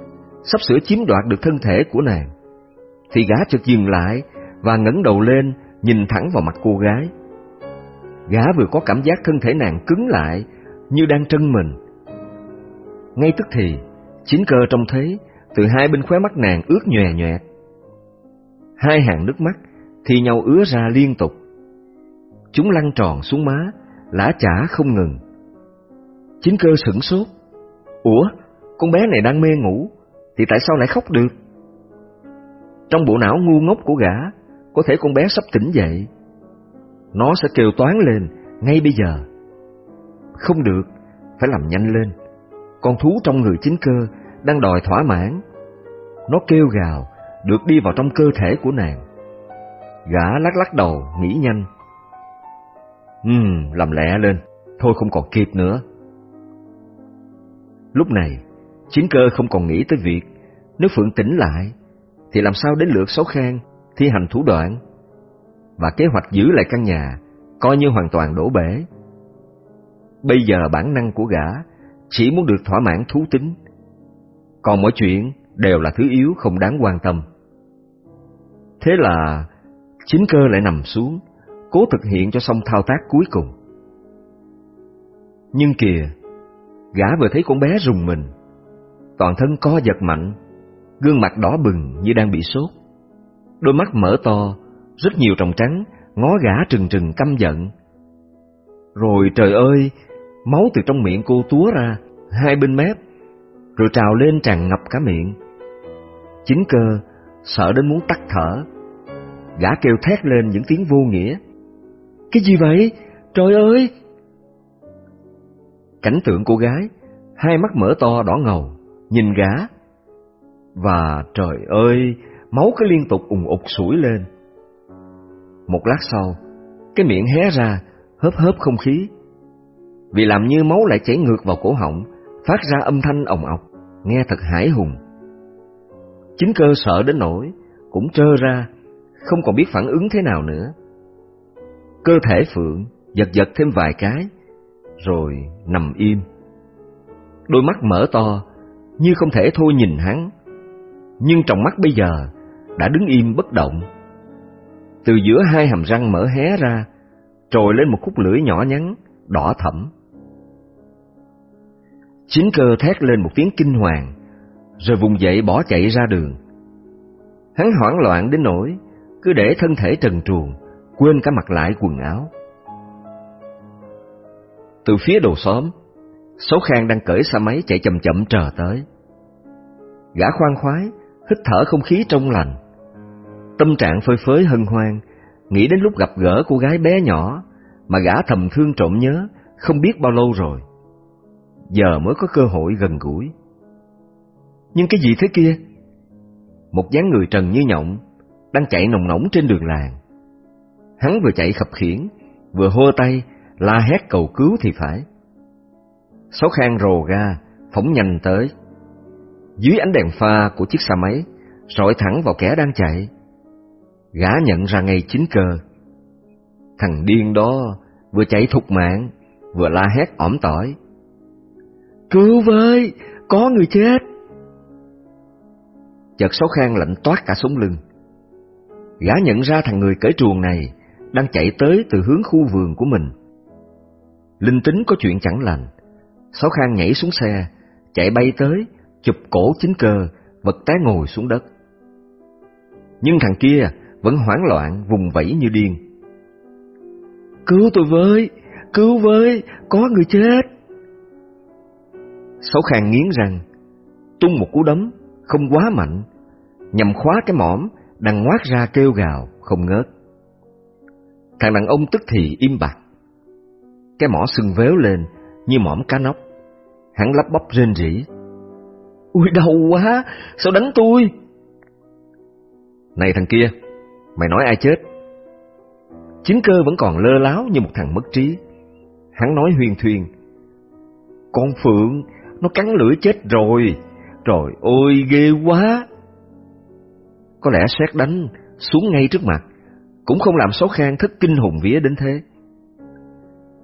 sắp sửa chiếm đoạt được thân thể của nàng, thì gã chợt dừng lại và ngẩng đầu lên nhìn thẳng vào mặt cô gái. Gã vừa có cảm giác thân thể nàng cứng lại như đang trân mình. Ngay tức thì, chính cơ trông thấy từ hai bên khóe mắt nàng ướt nhòe nhòe. Hai hàng nước mắt thì nhau ứa ra liên tục. Chúng lăn tròn xuống má, lã chả không ngừng. Chính cơ sửng sốt. Ủa, con bé này đang mê ngủ, thì tại sao lại khóc được? Trong bộ não ngu ngốc của gã, có thể con bé sắp tỉnh dậy. Nó sẽ kêu toán lên ngay bây giờ. Không được, phải làm nhanh lên. Con thú trong người chính cơ đang đòi thỏa mãn. Nó kêu gào, được đi vào trong cơ thể của nàng. Gã lắc lắc đầu, nghĩ nhanh. Ừm, làm lẹ lên, thôi không còn kịp nữa. Lúc này, chiến cơ không còn nghĩ tới việc nếu Phượng tỉnh lại, thì làm sao đến lượt Sáu Khang thi hành thủ đoạn, và kế hoạch giữ lại căn nhà coi như hoàn toàn đổ bể. Bây giờ bản năng của gã chỉ muốn được thỏa mãn thú tính, còn mọi chuyện đều là thứ yếu không đáng quan tâm. Thế là chính cơ lại nằm xuống, cố thực hiện cho xong thao tác cuối cùng. Nhưng kìa, gã vừa thấy con bé rùng mình, toàn thân co giật mạnh, gương mặt đỏ bừng như đang bị sốt. Đôi mắt mở to, rất nhiều tròng trắng, ngó gã trừng trừng căm giận. Rồi trời ơi, máu từ trong miệng cô túa ra, hai bên mép, rồi trào lên tràn ngập cả miệng. Chính cơ, sợ đến muốn tắt thở. Gã kêu thét lên những tiếng vô nghĩa. Cái gì vậy? Trời ơi! Cảnh tượng cô gái, hai mắt mở to đỏ ngầu, nhìn gã. Và trời ơi, máu cứ liên tục ùng ục sủi lên. Một lát sau, cái miệng hé ra, hớp hớp không khí. Vì làm như máu lại chảy ngược vào cổ họng, phát ra âm thanh ồng ọc, nghe thật hải hùng. Chính cơ sợ đến nỗi, cũng trơ ra, không còn biết phản ứng thế nào nữa. Cơ thể Phượng giật giật thêm vài cái, rồi nằm im. Đôi mắt mở to, như không thể thôi nhìn hắn, nhưng trong mắt bây giờ đã đứng im bất động. Từ giữa hai hàm răng mở hé ra, trồi lên một khúc lưỡi nhỏ nhắn, đỏ thẫm. Chính cơ thét lên một tiếng kinh hoàng, rồi vùng dậy bỏ chạy ra đường. Hắn hoảng loạn đến nỗi cứ để thân thể trần truồng, quên cả mặc lại quần áo. Từ phía đầu xóm, Sáu Khang đang cởi xa máy chạy chậm chậm chờ tới. Gã khoan khoái, hít thở không khí trong lành. Tâm trạng phơi phới hân hoan, nghĩ đến lúc gặp gỡ cô gái bé nhỏ mà gã thầm thương trộm nhớ không biết bao lâu rồi. Giờ mới có cơ hội gần gũi. Nhưng cái gì thế kia? Một dáng người trần như nhộng, đang chạy nồng nỏng trên đường làng. Hắn vừa chạy khập khiển, vừa hô tay, la hét cầu cứu thì phải. Sáu khang rồ ga, phóng nhanh tới. Dưới ánh đèn pha của chiếc xe máy, rọi thẳng vào kẻ đang chạy. Gã nhận ra ngay chính cơ. Thằng điên đó vừa chạy thục mạng, vừa la hét ỏm tỏi. Cứu với, có người chết. Chợt sáu khang lạnh toát cả sống lưng. Gã nhận ra thằng người cởi truồng này đang chạy tới từ hướng khu vườn của mình. Linh tính có chuyện chẳng lành, Sáu Khang nhảy xuống xe, chạy bay tới, chụp cổ chính cơ, vật té ngồi xuống đất. Nhưng thằng kia vẫn hoảng loạn vùng vẫy như điên. Cứu tôi với, cứu với, có người chết. Sáu Khang nghiến răng, tung một cú đấm, không quá mạnh, nhằm khóa cái mỏm đang ngoác ra kêu gào, không ngớt. Thằng đàn ông tức thì im bặt. Cái mỏ sưng véo lên như mỏm cá nóc. Hắn lắp bắp rên rỉ. Ui đau quá, sao đánh tôi? Này thằng kia, mày nói ai chết? Chính cơ vẫn còn lơ láo như một thằng mất trí. Hắn nói huyền thuyền. Con Phượng, nó cắn lưỡi chết rồi. Trời ơi, ghê quá. Có lẽ xét đánh xuống ngay trước mặt, cũng không làm xấu khang thất kinh hùng vía đến thế.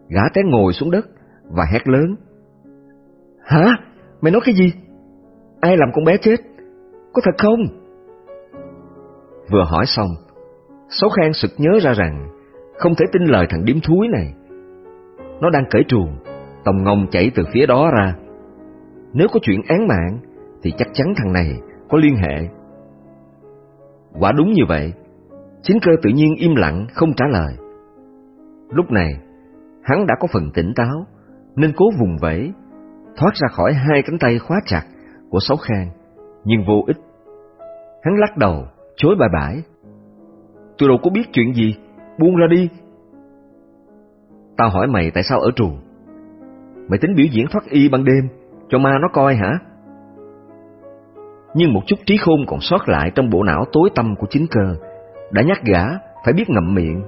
Gã té ngồi xuống đất và hét lớn. Hả? Mày nói cái gì? Ai làm con bé chết? Có thật không? Vừa hỏi xong, Sáu Khang sực nhớ ra rằng không thể tin lời thằng điếm thúi này. Nó đang cởi truồng, tòng ngông chảy từ phía đó ra. Nếu có chuyện án mạng, thì chắc chắn thằng này có liên hệ. Quả đúng như vậy, chính cơ tự nhiên im lặng không trả lời. Lúc này, hắn đã có phần tỉnh táo, nên cố vùng vẫy, thoát ra khỏi hai cánh tay khóa chặt của Sáu Khang, nhưng vô ích. Hắn lắc đầu, chối bài bãi. Tôi đâu có biết chuyện gì, buông ra đi. Tao hỏi mày tại sao ở trù? Mày tính biểu diễn thoát y ban đêm, cho ma nó coi hả? Nhưng một chút trí khôn còn sót lại trong bộ não tối tăm của chính cơ, đã nhắc gã phải biết ngậm miệng.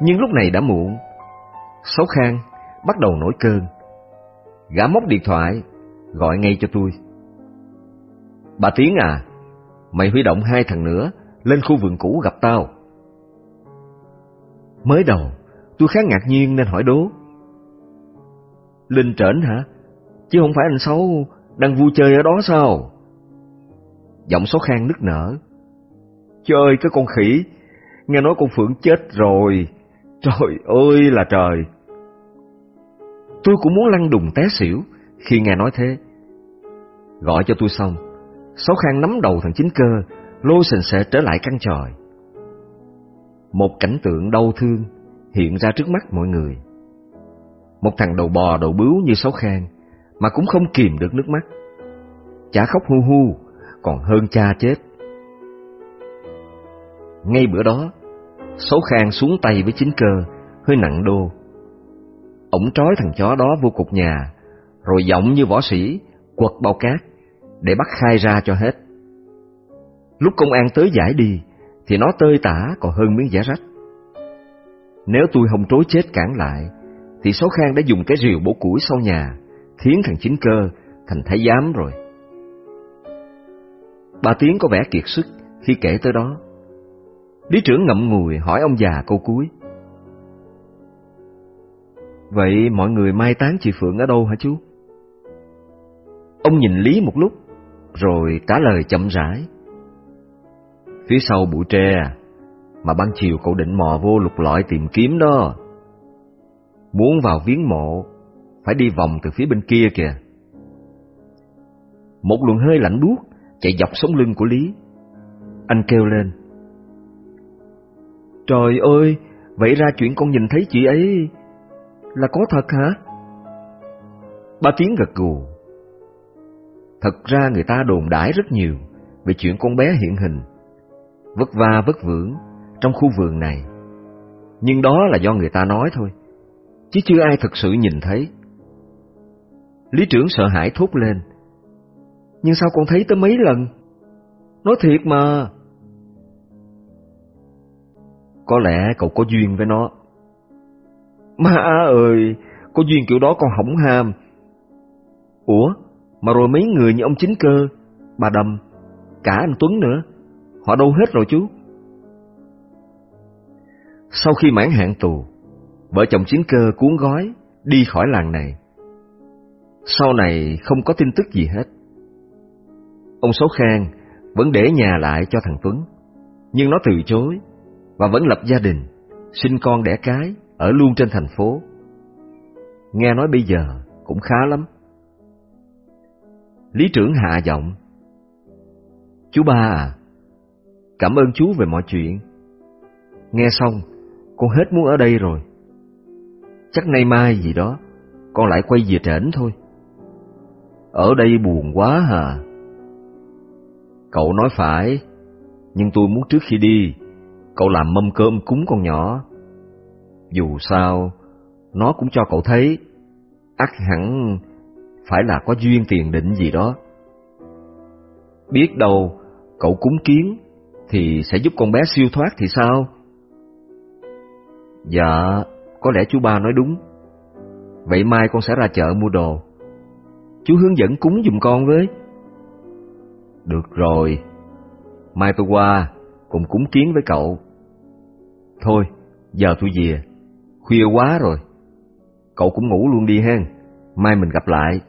Nhưng lúc này đã muộn. Sáu Khang bắt đầu nổi cơn. Gã móc điện thoại, gọi ngay cho tôi. Bà Tiến à, mày huy động hai thằng nữa lên khu vườn cũ gặp tao. Mới đầu, tôi khá ngạc nhiên nên hỏi đố. Linh trển hả? Chứ không phải anh Sáu đang vui chơi ở đó sao? Giọng Sáu Khang nức nở. Trời cái con khỉ, nghe nói con Phượng chết rồi. Trời ơi là trời! Tôi cũng muốn lăn đùng té xỉu khi nghe nói thế. Gọi cho tôi xong, Sáu Khang nắm đầu thằng chính cơ, lôi sình sệ trở lại căn tròi. Một cảnh tượng đau thương hiện ra trước mắt mọi người. Một thằng đầu bò đầu bướu như Sáu Khang mà cũng không kìm được nước mắt. Chả khóc hu hu, còn hơn cha chết. Ngay bữa đó, Sáu Khang xuống tay với chính cơ, hơi nặng đô. Ổng trói thằng chó đó vô cục nhà, rồi giọng như võ sĩ, quật bao cát, để bắt khai ra cho hết. Lúc công an tới giải đi, thì nó tơi tả còn hơn miếng giả rách. Nếu tôi không trối chết cản lại, thì số Khang đã dùng cái rìu bổ củi sau nhà, thiến thằng chính cơ thành thái giám rồi. Bà Tiến có vẻ kiệt sức khi kể tới đó. Lý trưởng ngậm ngùi hỏi ông già câu cuối. Vậy mọi người mai táng chị Phượng ở đâu hả chú? Ông nhìn Lý một lúc, rồi trả lời chậm rãi. Phía sau bụi tre, mà ban chiều cậu định mò vô lục lọi tìm kiếm đó. Muốn vào viếng mộ, phải đi vòng từ phía bên kia kìa. Một luồng hơi lạnh buốt chạy dọc sống lưng của Lý. Anh kêu lên. Trời ơi, vậy ra chuyện con nhìn thấy chị ấy là có thật hả? Ba tiếng gật gù. Thật ra người ta đồn đãi rất nhiều về chuyện con bé hiện hình, vất va vất vưởng trong khu vườn này. Nhưng đó là do người ta nói thôi, chứ chưa ai thực sự nhìn thấy. Lý trưởng sợ hãi thốt lên. Nhưng sao con thấy tới mấy lần? Nói thiệt mà. Có lẽ cậu có duyên với nó. Má ơi, có duyên kiểu đó con hỏng ham. Ủa, mà rồi mấy người như ông Chính Cơ, bà Đầm, cả anh Tuấn nữa, họ đâu hết rồi chú? Sau khi mãn hạn tù, vợ chồng Chính Cơ cuốn gói, đi khỏi làng này. Sau này không có tin tức gì hết. Ông Sáu Khang vẫn để nhà lại cho thằng Tuấn, nhưng nó từ chối và vẫn lập gia đình, sinh con đẻ cái, ở luôn trên thành phố. Nghe nói bây giờ cũng khá lắm. Lý trưởng hạ giọng. Chú ba à, cảm ơn chú về mọi chuyện. Nghe xong, con hết muốn ở đây rồi. Chắc nay mai gì đó, con lại quay về trển thôi. Ở đây buồn quá hả? Cậu nói phải, nhưng tôi muốn trước khi đi, cậu làm mâm cơm cúng con nhỏ. Dù sao, nó cũng cho cậu thấy, ắt hẳn phải là có duyên tiền định gì đó. Biết đâu, cậu cúng kiến thì sẽ giúp con bé siêu thoát thì sao? Dạ, có lẽ chú ba nói đúng. Vậy mai con sẽ ra chợ mua đồ. Chú hướng dẫn cúng dùm con với. Được rồi, mai tôi qua, cùng cúng kiến với cậu. Thôi, giờ tôi về, khuya quá rồi. Cậu cũng ngủ luôn đi hen, mai mình gặp lại.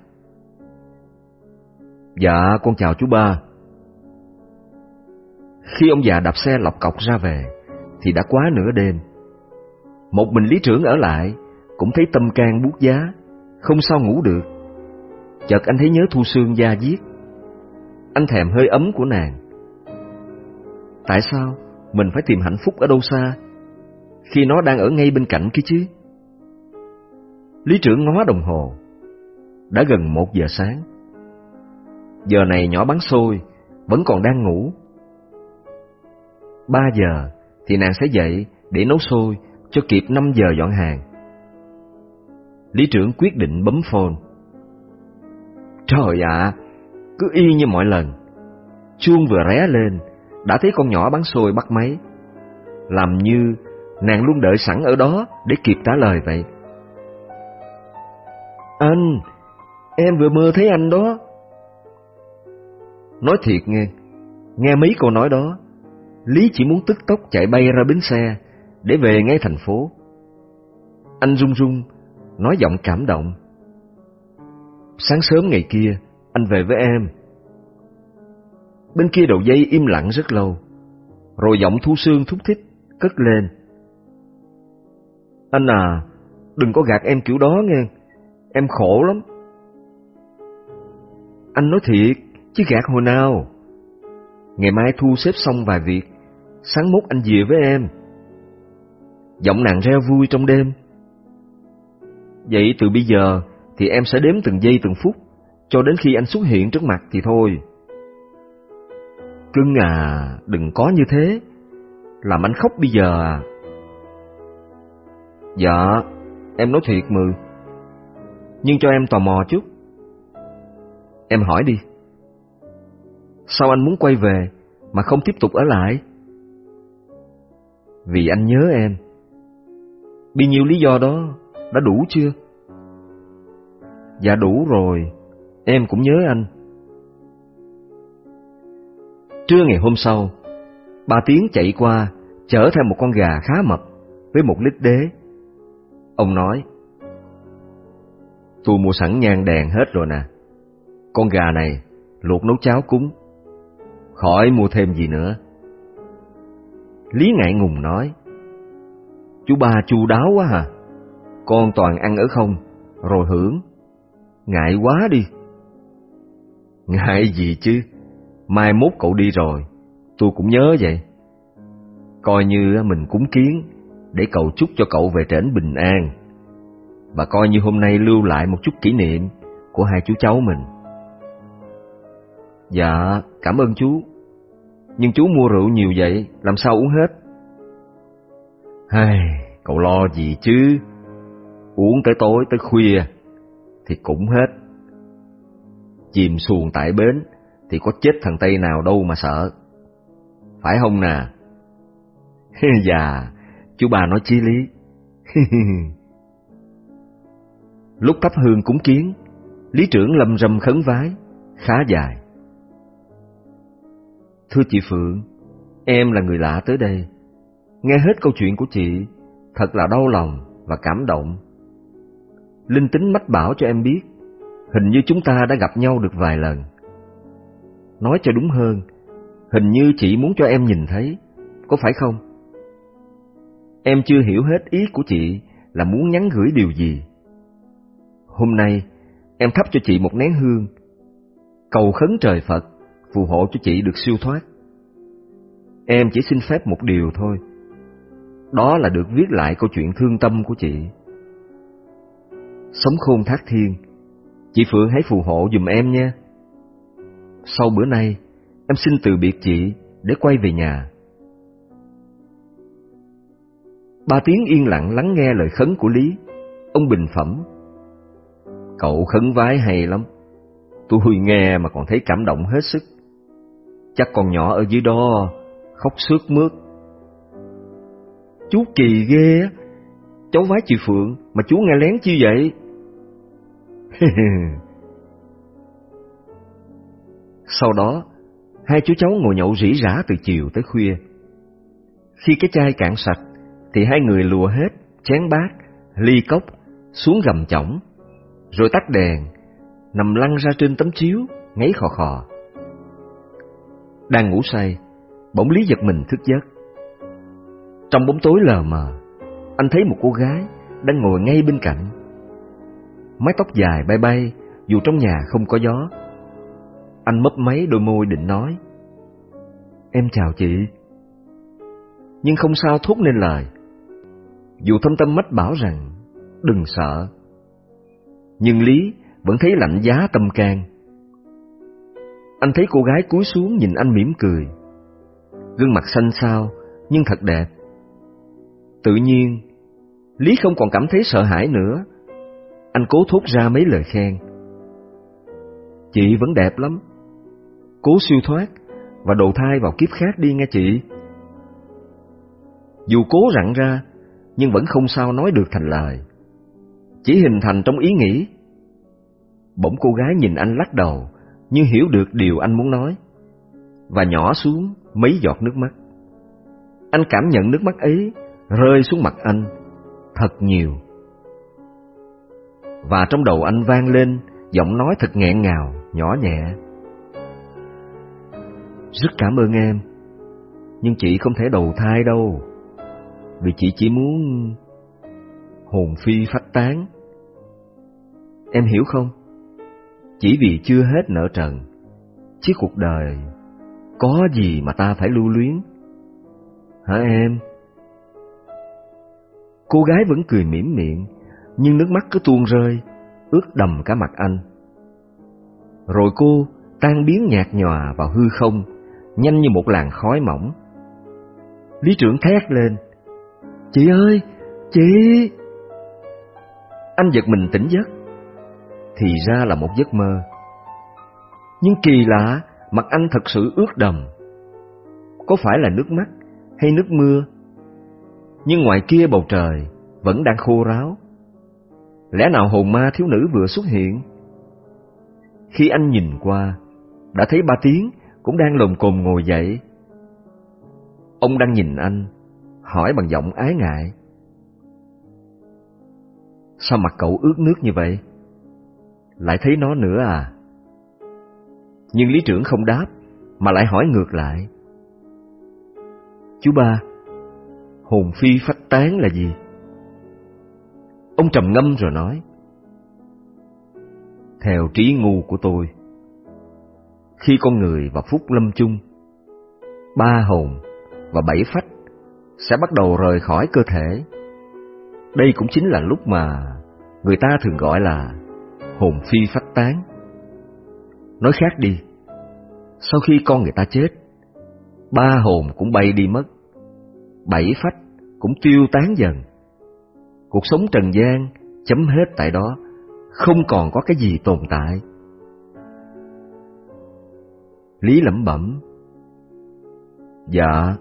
Dạ, con chào chú ba. Khi ông già đạp xe lọc cọc ra về, thì đã quá nửa đêm. Một mình lý trưởng ở lại, cũng thấy tâm can buốt giá, không sao ngủ được. Chợt anh thấy nhớ Thu Sương da diết. Anh thèm hơi ấm của nàng. Tại sao mình phải tìm hạnh phúc ở đâu xa, khi nó đang ở ngay bên cạnh kia chứ? Lý trưởng ngó đồng hồ. Đã gần một giờ sáng. Giờ này nhỏ bắn xôi, vẫn còn đang ngủ. Ba giờ thì nàng sẽ dậy để nấu xôi cho kịp năm giờ dọn hàng. Lý trưởng quyết định bấm phone. Trời ạ, cứ y như mọi lần. Chuông vừa ré lên, đã thấy con nhỏ bắn xôi bắt máy. Làm như nàng luôn đợi sẵn ở đó để kịp trả lời vậy. Anh, em vừa mơ thấy anh đó. Nói thiệt nghe, nghe mấy câu nói đó, Lý chỉ muốn tức tốc chạy bay ra bến xe để về ngay thành phố. Anh run run, nói giọng cảm động. Sáng sớm ngày kia, anh về với em. Bên kia đầu dây im lặng rất lâu, rồi giọng thu sương thúc thích, cất lên. Anh à, đừng có gạt em kiểu đó nghe, em khổ lắm. Anh nói thiệt, chứ gạt hồi nào. Ngày mai thu xếp xong vài việc, sáng mốt anh về với em. Giọng nàng reo vui trong đêm. Vậy từ bây giờ thì em sẽ đếm từng giây từng phút, cho đến khi anh xuất hiện trước mặt thì thôi. Cưng à, đừng có như thế, làm anh khóc bây giờ à. Dạ, em nói thiệt mừ. Nhưng cho em tò mò chút. Em hỏi đi. Sao anh muốn quay về mà không tiếp tục ở lại? Vì anh nhớ em. Bao nhiêu lý do đó đã đủ chưa? Dạ đủ rồi, em cũng nhớ anh. Trưa ngày hôm sau, ba tiếng chạy qua, chở theo một con gà khá mập với một lít đế. Ông nói, tôi mua sẵn nhang đèn hết rồi nè. Con gà này luộc nấu cháo cúng, khỏi mua thêm gì nữa. Lý ngại ngùng nói, chú ba chu đáo quá hả? Con toàn ăn ở không, rồi hưởng. Ngại quá đi. Ngại gì chứ, mai mốt cậu đi rồi, tôi cũng nhớ vậy. Coi như mình cúng kiến, để cầu chúc cho cậu về trển bình an. Và coi như hôm nay lưu lại một chút kỷ niệm của hai chú cháu mình. Dạ, cảm ơn chú. Nhưng chú mua rượu nhiều vậy, làm sao uống hết? Hây, cậu lo gì chứ? Uống tới tối tới khuya thì cũng hết. Chìm xuồng tại bến thì có chết thằng Tây nào đâu mà sợ. Phải không nè? Dạ, chú bà nói chi lý. Lúc thắp hương cúng kiến, lý trưởng lầm rầm khấn vái, khá dài. Thưa chị Phượng, em là người lạ tới đây. Nghe hết câu chuyện của chị, thật là đau lòng và cảm động. Linh tính mách bảo cho em biết, hình như chúng ta đã gặp nhau được vài lần. Nói cho đúng hơn, hình như chị muốn cho em nhìn thấy, có phải không? Em chưa hiểu hết ý của chị là muốn nhắn gửi điều gì. Hôm nay, em thắp cho chị một nén hương, cầu khấn trời Phật phù hộ cho chị được siêu thoát. Em chỉ xin phép một điều thôi, đó là được viết lại câu chuyện thương tâm của chị. Sống khôn thác thiên, chị Phượng hãy phù hộ dùm em nha. Sau bữa nay, em xin từ biệt chị để quay về nhà. Ba tiếng yên lặng lắng nghe lời khấn của Lý, ông bình phẩm. Cậu khấn vái hay lắm, tôi nghe mà còn thấy cảm động hết sức. Chắc còn nhỏ ở dưới đó khóc sướt mướt. Chú kỳ ghê á, cháu vái chị Phượng mà chú nghe lén chi vậy? Sau đó, hai chú cháu ngồi nhậu rỉ rả từ chiều tới khuya. Khi cái chai cạn sạch, thì hai người lùa hết chén bát, ly cốc xuống gầm chổng, rồi tắt đèn, nằm lăn ra trên tấm chiếu, ngáy khò khò. Đang ngủ say, bỗng Lý giật mình thức giấc. Trong bóng tối lờ mờ, anh thấy một cô gái đang ngồi ngay bên cạnh. Mái tóc dài bay bay, dù trong nhà không có gió. Anh mấp máy đôi môi định nói. Em chào chị. Nhưng không sao thốt nên lời. Dù thâm tâm mách bảo rằng, đừng sợ. Nhưng Lý vẫn thấy lạnh giá tâm can. Anh thấy cô gái cúi xuống nhìn anh mỉm cười. Gương mặt xanh xao, nhưng thật đẹp. Tự nhiên, Lý không còn cảm thấy sợ hãi nữa. Anh cố thốt ra mấy lời khen. Chị vẫn đẹp lắm. Cố siêu thoát và đầu thai vào kiếp khác đi nghe chị. Dù cố rặn ra, nhưng vẫn không sao nói được thành lời. Chỉ hình thành trong ý nghĩ. Bỗng cô gái nhìn anh lắc đầu, như hiểu được điều anh muốn nói, và nhỏ xuống mấy giọt nước mắt. Anh cảm nhận nước mắt ấy rơi xuống mặt anh thật nhiều. Và trong đầu anh vang lên giọng nói thật nghẹn ngào, nhỏ nhẹ. Rất cảm ơn em, nhưng chị không thể đầu thai đâu, vì chị chỉ muốn hồn phi phách tán. Em hiểu không? Chỉ vì chưa hết nợ trần, chứ cuộc đời có gì mà ta phải lưu luyến? Hả em? Cô gái vẫn cười mỉm miệng, nhưng nước mắt cứ tuôn rơi, ướt đầm cả mặt anh. Rồi cô tan biến nhạt nhòa vào hư không, nhanh như một làn khói mỏng. Lý trưởng thét lên, Chị ơi, chị! Anh giật mình tỉnh giấc, thì ra là một giấc mơ. Nhưng kỳ lạ, mặt anh thật sự ướt đầm. Có phải là nước mắt hay nước mưa? Nhưng ngoài kia bầu trời vẫn đang khô ráo. Lẽ nào hồn ma thiếu nữ vừa xuất hiện? Khi anh nhìn qua, đã thấy ba tiếng cũng đang lồm cồm ngồi dậy. Ông đang nhìn anh, hỏi bằng giọng ái ngại. Sao mặt cậu ướt nước như vậy? Lại thấy nó nữa à? Nhưng lý trưởng không đáp, mà lại hỏi ngược lại. Chú ba, hồn phi phách tán là gì? Ông trầm ngâm rồi nói. Theo trí ngu của tôi, khi con người và phút lâm chung, ba hồn và bảy phách sẽ bắt đầu rời khỏi cơ thể. Đây cũng chính là lúc mà người ta thường gọi là hồn phi phách tán. Nói khác đi, sau khi con người ta chết, ba hồn cũng bay đi mất, bảy phách cũng tiêu tán dần. Cuộc sống trần gian chấm hết tại đó, không còn có cái gì tồn tại. Lý lẩm bẩm, Dạ,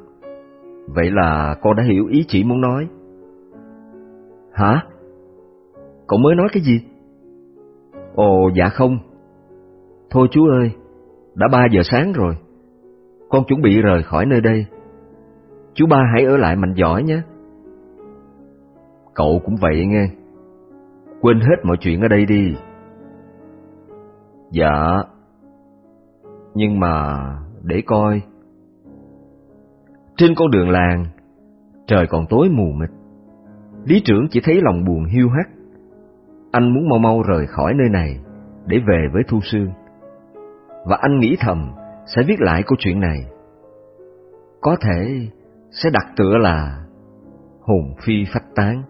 Vậy là con đã hiểu ý chị muốn nói. Hả? Cậu mới nói cái gì? Ồ, dạ không. Thôi chú ơi, đã ba giờ sáng rồi. Con chuẩn bị rời khỏi nơi đây. Chú ba hãy ở lại mạnh giỏi nhé. Cậu cũng vậy nghe. Quên hết mọi chuyện ở đây đi. Dạ. Nhưng mà để coi. Trên con đường làng, trời còn tối mù mịt. Lý trưởng chỉ thấy lòng buồn hiu hắt. Anh muốn mau mau rời khỏi nơi này để về với Thu Sương. Và anh nghĩ thầm sẽ viết lại câu chuyện này. Có thể sẽ đặt tựa là hồn phi phách tán.